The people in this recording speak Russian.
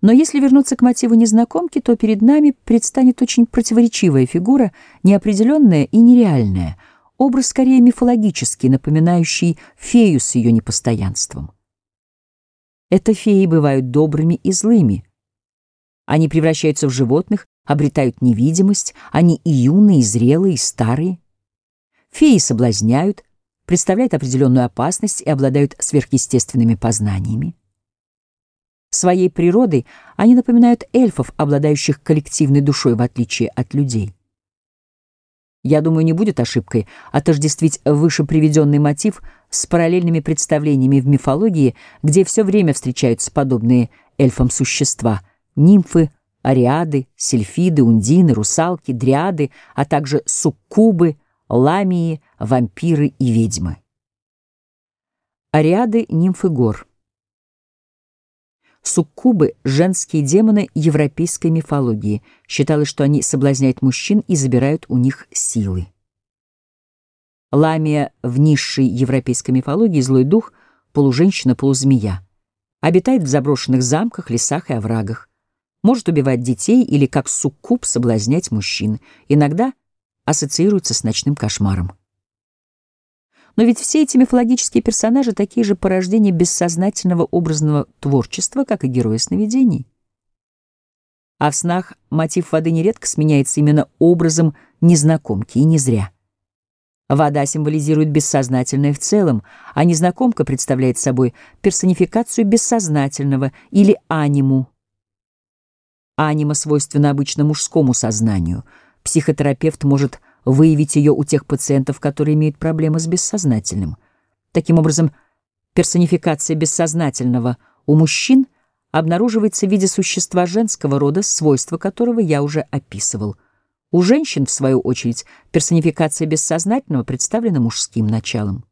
Но если вернуться к мотиву незнакомки, то перед нами предстанет очень противоречивая фигура, неопределенная и нереальная, образ скорее мифологический, напоминающий фею с ее непостоянством. Это феи бывают добрыми и злыми. Они превращаются в животных, обретают невидимость, они и юные, и зрелые, и старые. Феи соблазняют, представляют определенную опасность и обладают сверхъестественными познаниями. Своей природой они напоминают эльфов, обладающих коллективной душой, в отличие от людей. Я думаю, не будет ошибкой отождествить выше приведенный мотив с параллельными представлениями в мифологии, где все время встречаются подобные эльфам существа — нимфы, ариады, сельфиды, ундины, русалки, дриады, а также суккубы, ламии, вампиры и ведьмы. Ариады — нимфы гор. Суккубы — женские демоны европейской мифологии. Считалось, что они соблазняют мужчин и забирают у них силы. Ламия в низшей европейской мифологии злой дух, полуженщина, полузмея. Обитает в заброшенных замках, лесах и оврагах. Может убивать детей или, как суккуб, соблазнять мужчин. Иногда ассоциируется с ночным кошмаром. Но ведь все эти мифологические персонажи такие же порождения бессознательного образного творчества, как и герои сновидений. А в снах мотив воды нередко сменяется именно образом незнакомки, и не зря. Вода символизирует бессознательное в целом, а незнакомка представляет собой персонификацию бессознательного или аниму. Анима свойственна обычно мужскому сознанию. Психотерапевт может выявить ее у тех пациентов, которые имеют проблемы с бессознательным. Таким образом, персонификация бессознательного у мужчин обнаруживается в виде существа женского рода, свойства которого я уже описывал. У женщин, в свою очередь, персонификация бессознательного представлена мужским началом.